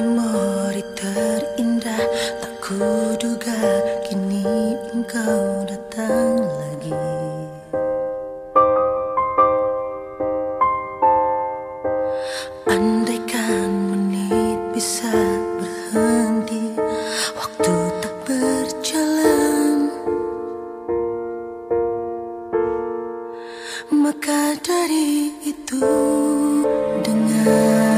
memori terindah. Tak kuduga kini engkau datang lagi. Andaikan menit bisa berhenti Waktu tak berjalan. Maka dari itu dengar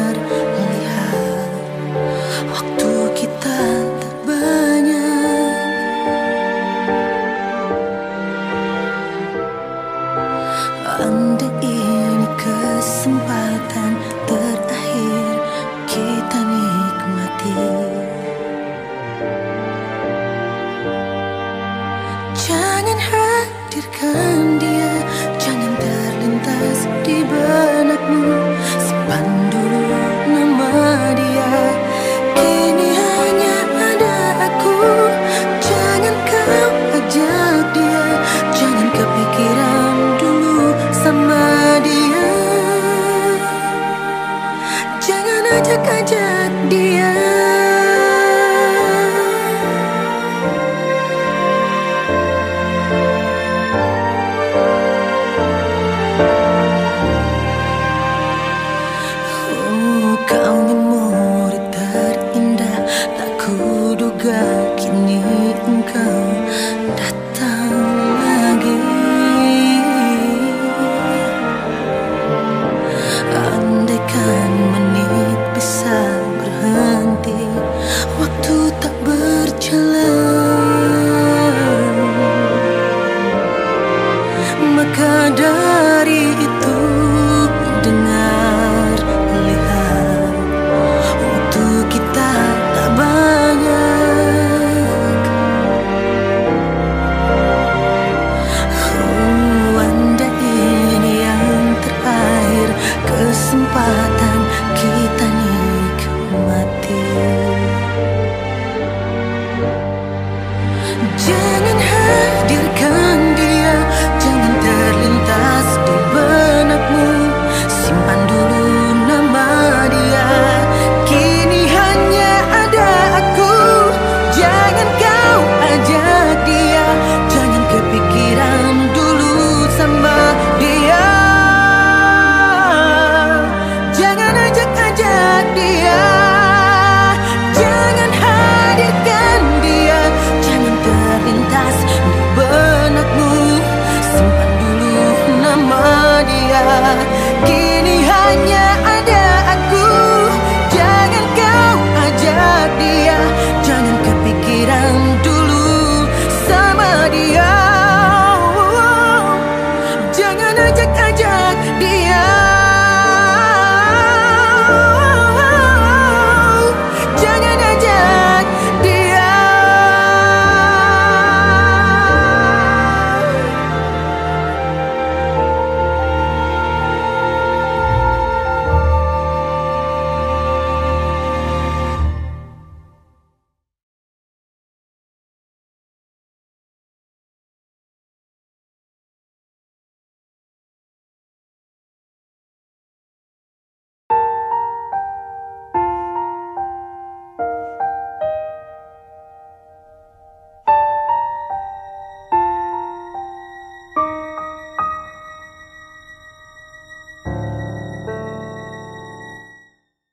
Andai ini kesempatan terakhir kita nikmati. Jangan hadirkan dia Jangan terlintas di benakmu. Simpan dulu nama dia Kini hanya ada aku ajak dia oh, Kau murid terindah. Tak kuduga kini engkau datang.